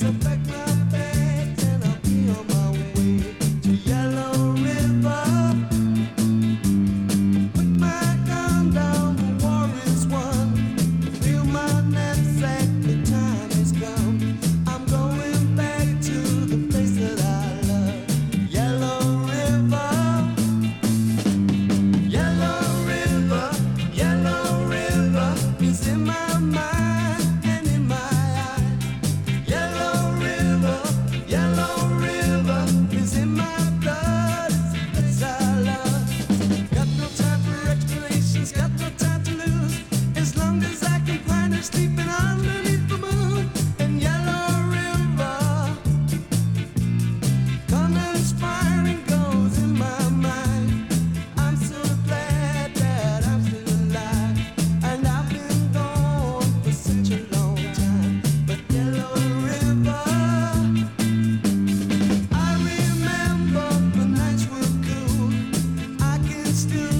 So still